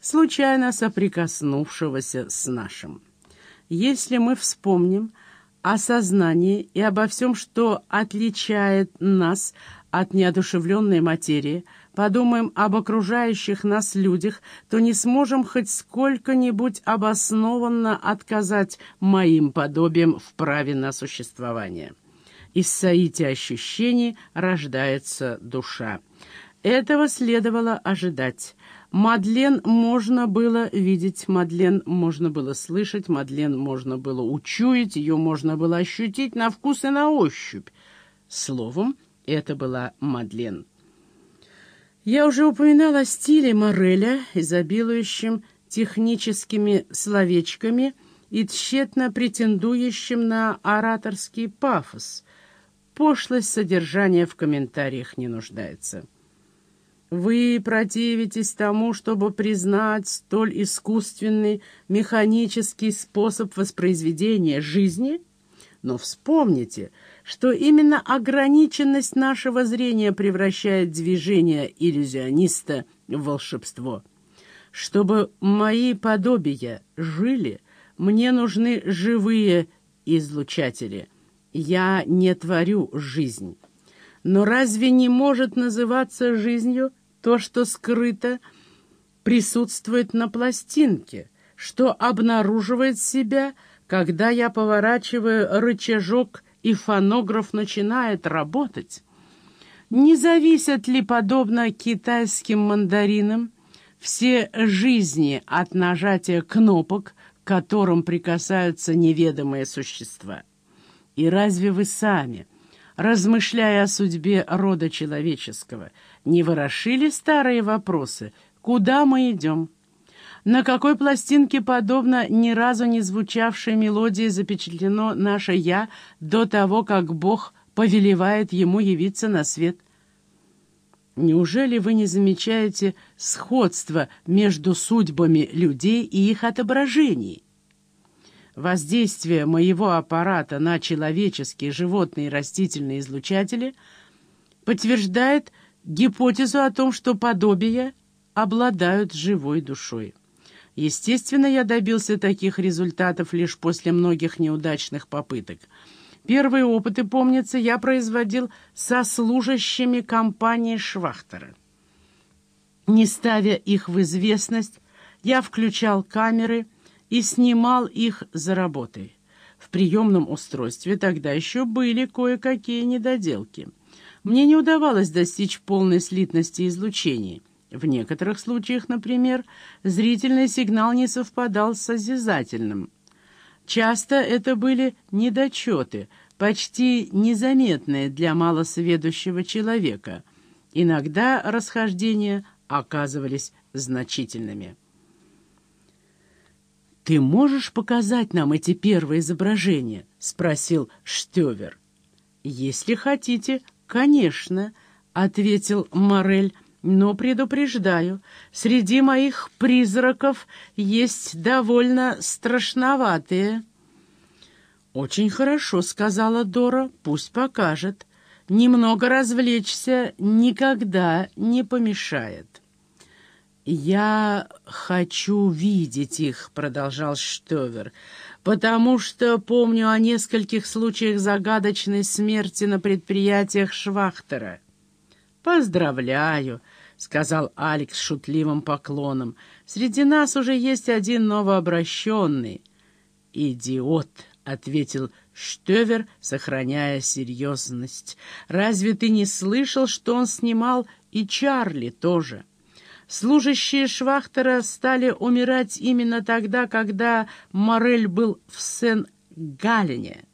случайно соприкоснувшегося с нашим. Если мы вспомним о сознании и обо всем, что отличает нас от неодушевленной материи, подумаем об окружающих нас людях, то не сможем хоть сколько-нибудь обоснованно отказать моим подобиям в праве на существование. Из соития ощущений рождается душа. Этого следовало ожидать. Мадлен можно было видеть, Мадлен можно было слышать, Мадлен можно было учуять, ее можно было ощутить на вкус и на ощупь. Словом, это была Мадлен. Я уже упоминал о стиле Мореля, изобилующем техническими словечками и тщетно претендующим на ораторский пафос. Пошлость содержания в комментариях не нуждается. Вы противитесь тому, чтобы признать столь искусственный механический способ воспроизведения жизни? Но вспомните, что именно ограниченность нашего зрения превращает движение иллюзиониста в волшебство. Чтобы мои подобия жили, мне нужны живые излучатели. Я не творю жизнь. Но разве не может называться жизнью то, что скрыто, присутствует на пластинке, что обнаруживает себя, когда я поворачиваю рычажок, и фонограф начинает работать? Не зависят ли, подобно китайским мандаринам, все жизни от нажатия кнопок, к которым прикасаются неведомые существа? И разве вы сами, размышляя о судьбе рода человеческого, не ворошили старые вопросы «Куда мы идем?» На какой пластинке, подобно ни разу не звучавшей мелодии, запечатлено наше «Я» до того, как Бог повелевает ему явиться на свет? Неужели вы не замечаете сходства между судьбами людей и их отображений? Воздействие моего аппарата на человеческие, животные и растительные излучатели подтверждает гипотезу о том, что подобия обладают живой душой. Естественно, я добился таких результатов лишь после многих неудачных попыток. Первые опыты, помнится, я производил со служащими компании Швахтера. Не ставя их в известность, я включал камеры и снимал их за работой. В приемном устройстве тогда еще были кое-какие недоделки — мне не удавалось достичь полной слитности излучений. В некоторых случаях, например, зрительный сигнал не совпадал с осязательным. Часто это были недочеты, почти незаметные для малосведущего человека. Иногда расхождения оказывались значительными. «Ты можешь показать нам эти первые изображения?» — спросил Штевер. «Если хотите, «Конечно», — ответил Морель, — «но предупреждаю, среди моих призраков есть довольно страшноватые». «Очень хорошо», — сказала Дора, — «пусть покажет. Немного развлечься никогда не помешает». «Я хочу видеть их», — продолжал Штовер, — потому что помню о нескольких случаях загадочной смерти на предприятиях Швахтера. «Поздравляю», — сказал Алекс шутливым поклоном. «Среди нас уже есть один новообращенный». «Идиот», — ответил Штевер, сохраняя серьезность. «Разве ты не слышал, что он снимал и Чарли тоже?» Служащие Швахтера стали умирать именно тогда, когда Морель был в Сен-Галлене.